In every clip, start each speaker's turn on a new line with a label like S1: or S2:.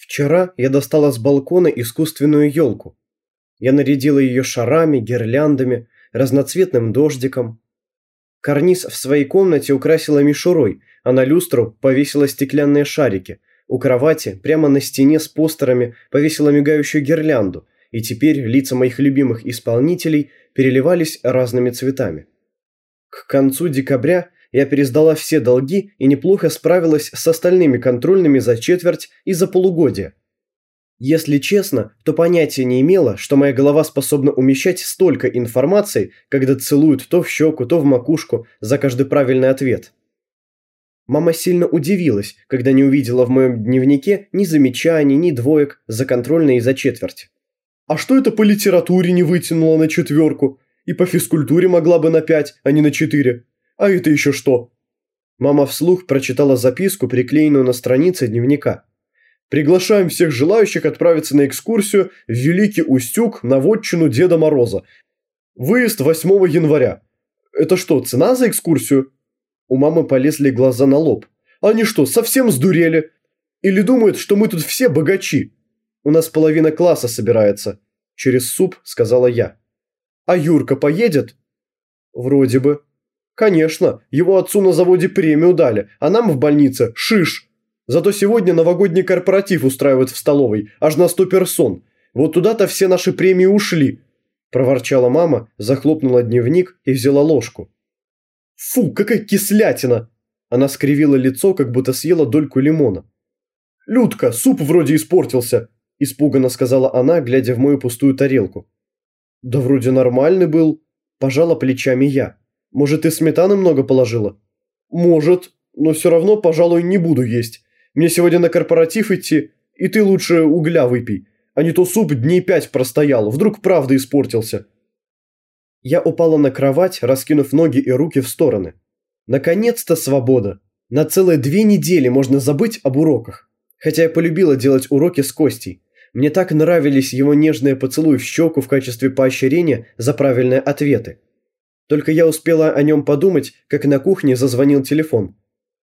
S1: Вчера я достала с балкона искусственную елку. Я нарядила ее шарами, гирляндами, разноцветным дождиком. Карниз в своей комнате украсила мишурой, а на люстру повесила стеклянные шарики. У кровати, прямо на стене с постерами, повесила мигающую гирлянду, и теперь лица моих любимых исполнителей переливались разными цветами. К концу декабря я пересдала все долги и неплохо справилась с остальными контрольными за четверть и за полугодие. Если честно, то понятия не имела, что моя голова способна умещать столько информации, когда целуют то в щеку, то в макушку за каждый правильный ответ. Мама сильно удивилась, когда не увидела в моем дневнике ни замечаний, ни двоек за контрольные и за четверть. «А что это по литературе не вытянула на четверку? И по физкультуре могла бы на пять, а не на четыре?» А это еще что?» Мама вслух прочитала записку, приклеенную на странице дневника. «Приглашаем всех желающих отправиться на экскурсию в Великий Устюг на вотчину Деда Мороза. Выезд 8 января. Это что, цена за экскурсию?» У мамы полезли глаза на лоб. «Они что, совсем сдурели? Или думают, что мы тут все богачи? У нас половина класса собирается», – через суп сказала я. «А Юрка поедет?» «Вроде бы», Конечно, его отцу на заводе премию дали, а нам в больнице шиш. Зато сегодня новогодний корпоратив устраивают в столовой, аж на сто персон. Вот туда-то все наши премии ушли. Проворчала мама, захлопнула дневник и взяла ложку. Фу, какая кислятина! Она скривила лицо, как будто съела дольку лимона. «Людка, суп вроде испортился», – испуганно сказала она, глядя в мою пустую тарелку. «Да вроде нормальный был», – пожала плечами я. Может, ты сметаны много положила?» «Может, но все равно, пожалуй, не буду есть. Мне сегодня на корпоратив идти, и ты лучше угля выпей, а не то суп дней пять простоял, вдруг правда испортился». Я упала на кровать, раскинув ноги и руки в стороны. Наконец-то свобода. На целые две недели можно забыть об уроках. Хотя я полюбила делать уроки с Костей. Мне так нравились его нежные поцелуи в щеку в качестве поощрения за правильные ответы. Только я успела о нем подумать, как на кухне зазвонил телефон.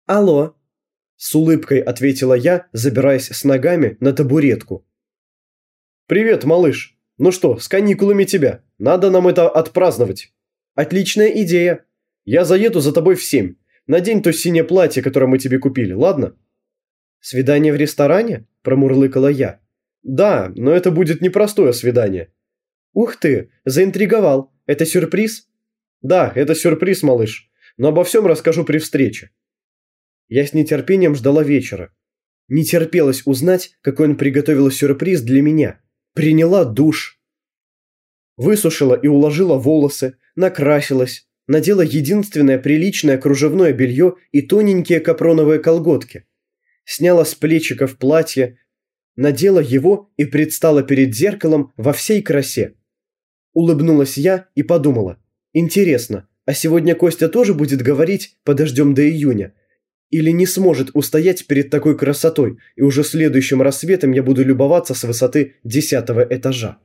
S1: «Алло!» С улыбкой ответила я, забираясь с ногами на табуретку. «Привет, малыш! Ну что, с каникулами тебя? Надо нам это отпраздновать!» «Отличная идея! Я заеду за тобой в семь. Надень то синее платье, которое мы тебе купили, ладно?» «Свидание в ресторане?» – промурлыкала я. «Да, но это будет непростое свидание». «Ух ты, заинтриговал. Это сюрприз?» «Да, это сюрприз, малыш, но обо всем расскажу при встрече». Я с нетерпением ждала вечера. Не терпелось узнать, какой он приготовил сюрприз для меня. Приняла душ. Высушила и уложила волосы, накрасилась, надела единственное приличное кружевное белье и тоненькие капроновые колготки. Сняла с плечиков платье, надела его и предстала перед зеркалом во всей красе. Улыбнулась я и подумала, Интересно, а сегодня Костя тоже будет говорить «подождем до июня»? Или не сможет устоять перед такой красотой, и уже следующим рассветом я буду любоваться с высоты десятого этажа?